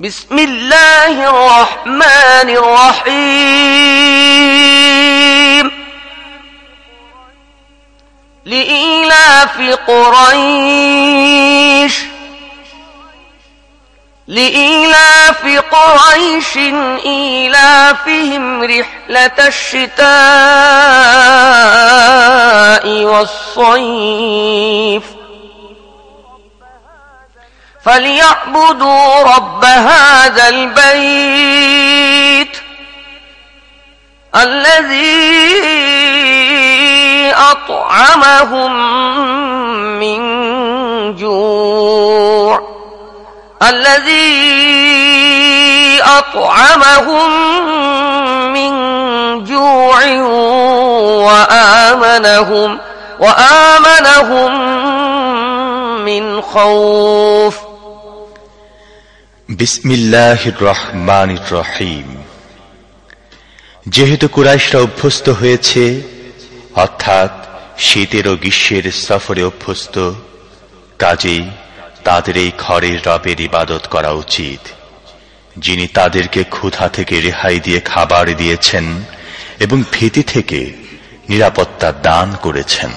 بسم الله الرحمن الرحيم. لإيلاف قريش. لإيلاف قريش إيلافهم رحلة الشتاء والصيف. فليعبدوا رب هذا البيت الذي أطعمهم من جوع الذي أطعمهم من جوع وآمنهم وآمنهم من خوف. রহমান রহিম। যেহেতু কুরাইশরা অভ্যস্ত হয়েছে, অর্থাৎ শীতের ও গ্রীষ্মের সফরে অভ্যস্ত, কাজেই তাদের এই ঘরের রবের ইবাদত করা উচিত। যিনি তাদেরকে ক্ষুধা থেকে রেহাই দিয়ে খাবার দিয়েছেন এবং ভীতি থেকে নিরাপত্তা দান করেছেন।